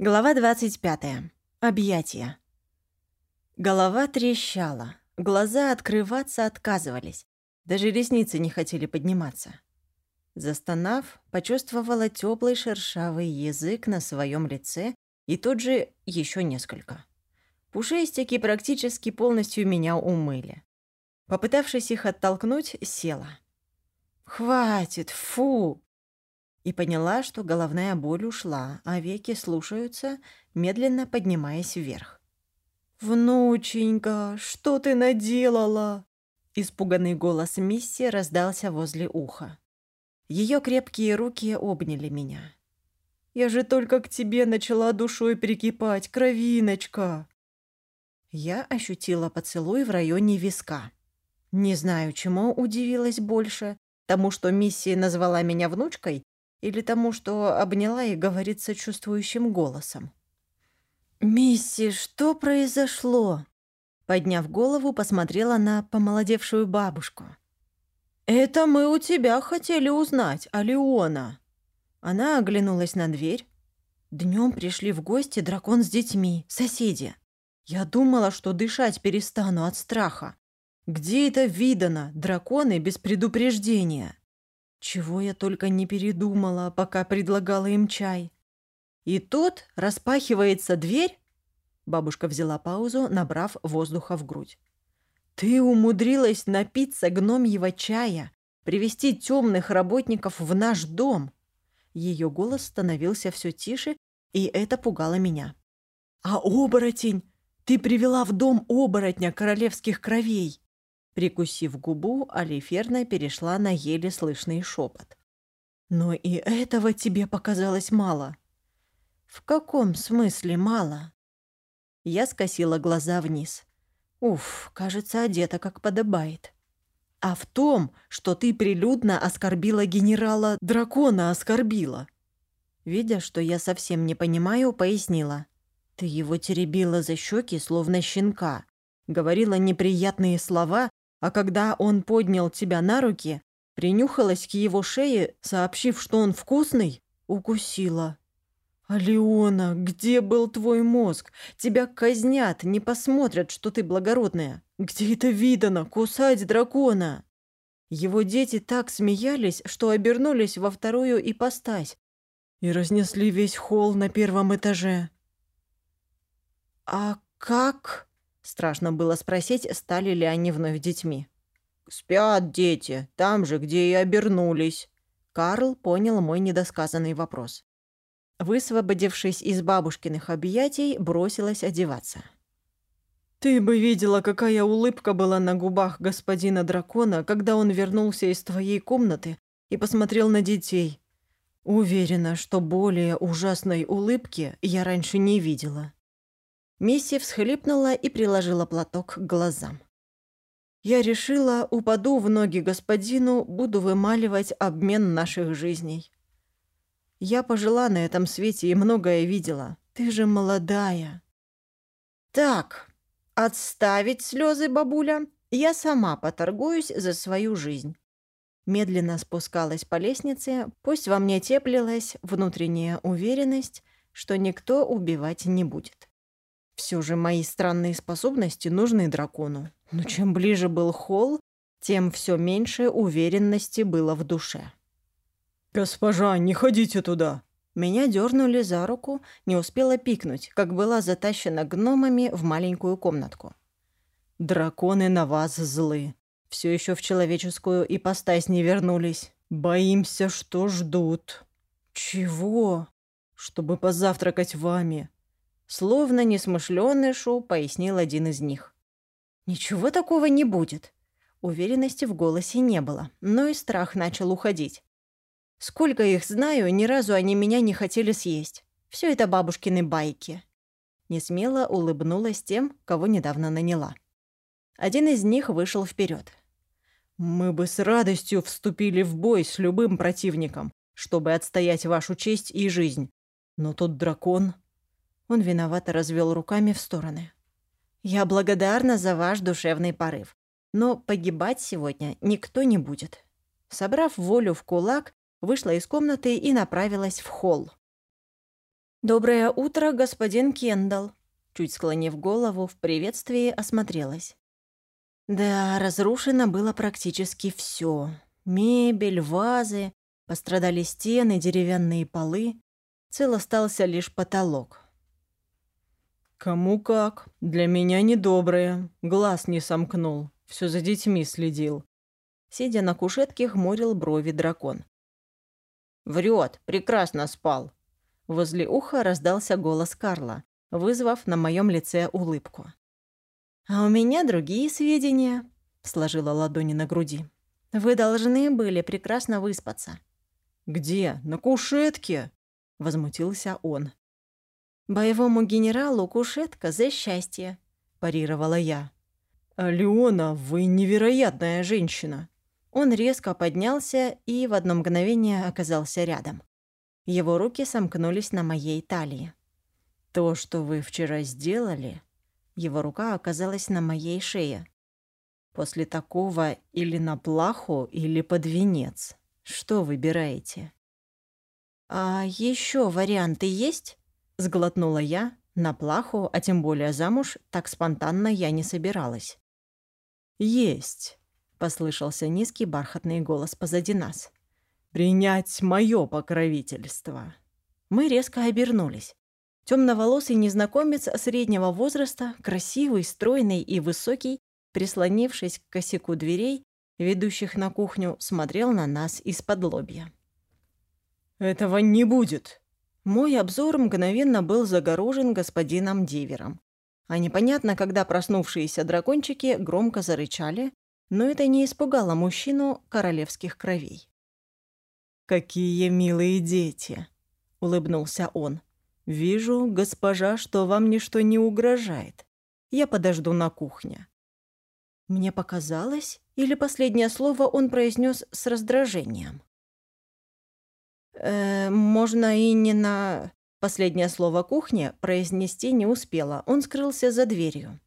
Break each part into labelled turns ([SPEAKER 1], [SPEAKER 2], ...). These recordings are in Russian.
[SPEAKER 1] Глава 25. Объятия. Голова трещала, глаза открываться отказывались, даже ресницы не хотели подниматься. Застонав, почувствовала теплый шершавый язык на своем лице и тут же еще несколько. Пушистики практически полностью меня умыли. Попытавшись их оттолкнуть, села. «Хватит, фу!» И поняла, что головная боль ушла, а веки слушаются, медленно поднимаясь вверх. «Внученька, что ты наделала?» Испуганный голос Мисси раздался возле уха. Ее крепкие руки обняли меня. «Я же только к тебе начала душой прикипать, кровиночка!» Я ощутила поцелуй в районе виска. Не знаю, чему удивилась больше, тому, что Мисси назвала меня внучкой, или тому, что обняла и говорит сочувствующим голосом. «Мисси, что произошло?» Подняв голову, посмотрела на помолодевшую бабушку. «Это мы у тебя хотели узнать, Алиона». Она оглянулась на дверь. Днем пришли в гости дракон с детьми, соседи. Я думала, что дышать перестану от страха. Где это видано, драконы без предупреждения? Чего я только не передумала, пока предлагала им чай. И тут распахивается дверь. Бабушка взяла паузу, набрав воздуха в грудь. Ты умудрилась напиться гномьего чая, привести темных работников в наш дом. Ее голос становился все тише, и это пугало меня. А оборотень! Ты привела в дом оборотня королевских кровей. Прикусив губу, Алиферна перешла на еле слышный шепот. «Но и этого тебе показалось мало». «В каком смысле мало?» Я скосила глаза вниз. «Уф, кажется, одета как подобает». «А в том, что ты прилюдно оскорбила генерала, дракона оскорбила». Видя, что я совсем не понимаю, пояснила. «Ты его теребила за щеки, словно щенка, говорила неприятные слова а когда он поднял тебя на руки, принюхалась к его шее, сообщив, что он вкусный, укусила. «Алиона, где был твой мозг? Тебя казнят, не посмотрят, что ты благородная. Где это видано, кусать дракона?» Его дети так смеялись, что обернулись во вторую ипостась и разнесли весь холл на первом этаже. «А как?» Страшно было спросить, стали ли они вновь детьми. «Спят дети, там же, где и обернулись». Карл понял мой недосказанный вопрос. Высвободившись из бабушкиных объятий, бросилась одеваться. «Ты бы видела, какая улыбка была на губах господина дракона, когда он вернулся из твоей комнаты и посмотрел на детей. Уверена, что более ужасной улыбки я раньше не видела». Мисси всхлипнула и приложила платок к глазам. «Я решила, упаду в ноги господину, буду вымаливать обмен наших жизней. Я пожила на этом свете и многое видела. Ты же молодая». «Так, отставить слезы, бабуля. Я сама поторгуюсь за свою жизнь». Медленно спускалась по лестнице, пусть во мне теплилась внутренняя уверенность, что никто убивать не будет. Все же мои странные способности нужны дракону. Но чем ближе был холл, тем все меньше уверенности было в душе. «Госпожа, не ходите туда!» Меня дернули за руку, не успела пикнуть, как была затащена гномами в маленькую комнатку. «Драконы на вас злы. Все еще в человеческую ипостась не вернулись. Боимся, что ждут». «Чего?» «Чтобы позавтракать вами. Словно несмышленый шоу пояснил один из них. «Ничего такого не будет». Уверенности в голосе не было, но и страх начал уходить. Сколько их знаю, ни разу они меня не хотели съесть. Все это бабушкины байки. Несмело улыбнулась тем, кого недавно наняла. Один из них вышел вперед. «Мы бы с радостью вступили в бой с любым противником, чтобы отстоять вашу честь и жизнь. Но тут дракон...» Он виновато развел руками в стороны. «Я благодарна за ваш душевный порыв, но погибать сегодня никто не будет». Собрав волю в кулак, вышла из комнаты и направилась в холл. «Доброе утро, господин Кендалл», чуть склонив голову в приветствии, осмотрелась. Да, разрушено было практически все: Мебель, вазы, пострадали стены, деревянные полы. Цел остался лишь потолок.
[SPEAKER 2] «Кому как. Для меня недоброе. Глаз не сомкнул. Все за детьми следил».
[SPEAKER 1] Сидя на кушетке, хмурил брови дракон.
[SPEAKER 3] «Врет. Прекрасно спал».
[SPEAKER 1] Возле уха раздался голос Карла, вызвав на моем лице улыбку. «А у меня другие сведения», — сложила ладони на груди. «Вы должны были прекрасно выспаться».
[SPEAKER 2] «Где? На кушетке?» — возмутился он.
[SPEAKER 1] «Боевому генералу кушетка за счастье», — парировала я.
[SPEAKER 2] «Алена, вы невероятная женщина!»
[SPEAKER 1] Он резко поднялся и в одно мгновение оказался рядом. Его руки сомкнулись на моей талии.
[SPEAKER 2] «То, что вы вчера сделали...»
[SPEAKER 1] Его рука оказалась на моей шее.
[SPEAKER 2] «После такого или на плаху, или под венец. Что выбираете?»
[SPEAKER 1] «А еще варианты есть?» Сглотнула я. На плаху, а тем более замуж, так спонтанно я не собиралась.
[SPEAKER 2] «Есть», — послышался низкий бархатный голос позади нас. «Принять мое покровительство».
[SPEAKER 1] Мы резко обернулись. Темноволосый незнакомец среднего возраста, красивый, стройный и высокий, прислонившись к косяку дверей, ведущих на кухню, смотрел на нас из-под лобья.
[SPEAKER 2] «Этого не будет!»
[SPEAKER 1] Мой обзор мгновенно был загорожен господином Дивером. А непонятно, когда проснувшиеся дракончики громко зарычали, но это не испугало мужчину королевских кровей.
[SPEAKER 2] «Какие милые дети!» — улыбнулся он. «Вижу, госпожа, что вам ничто не угрожает. Я подожду на кухне».
[SPEAKER 1] Мне показалось, или последнее слово он произнес с раздражением. Э, можно и не на... Последнее слово «кухня» произнести не успела. Он скрылся за дверью.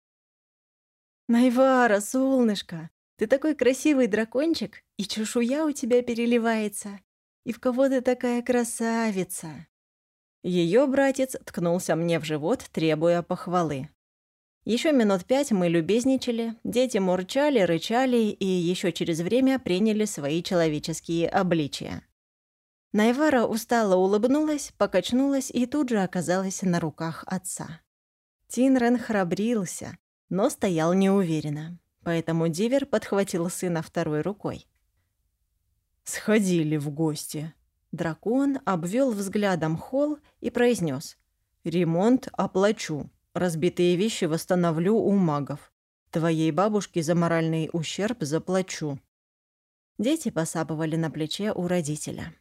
[SPEAKER 1] «Найвара, солнышко, ты такой красивый дракончик, и чешуя у тебя переливается. И в кого ты такая красавица?» Ее братец ткнулся мне в живот, требуя похвалы. Еще минут пять мы любезничали, дети мурчали, рычали и еще через время приняли свои человеческие обличия. Найвара устало улыбнулась, покачнулась и тут же оказалась на руках отца. Тинрен храбрился, но стоял неуверенно, поэтому Дивер подхватил сына второй рукой.
[SPEAKER 2] «Сходили в гости».
[SPEAKER 1] Дракон обвел взглядом холл и произнес: «Ремонт оплачу. Разбитые вещи восстановлю у магов. Твоей бабушке за моральный ущерб заплачу». Дети посапывали на плече у родителя.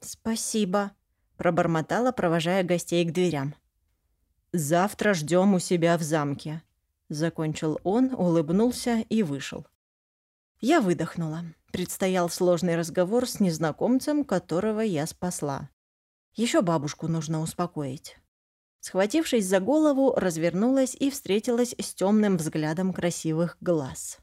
[SPEAKER 1] «Спасибо», — пробормотала, провожая гостей к дверям.
[SPEAKER 2] «Завтра ждем у себя в замке», — закончил он, улыбнулся и вышел.
[SPEAKER 1] Я выдохнула. Предстоял сложный разговор с незнакомцем, которого я спасла. Еще бабушку нужно успокоить. Схватившись за голову, развернулась и встретилась с темным взглядом красивых глаз.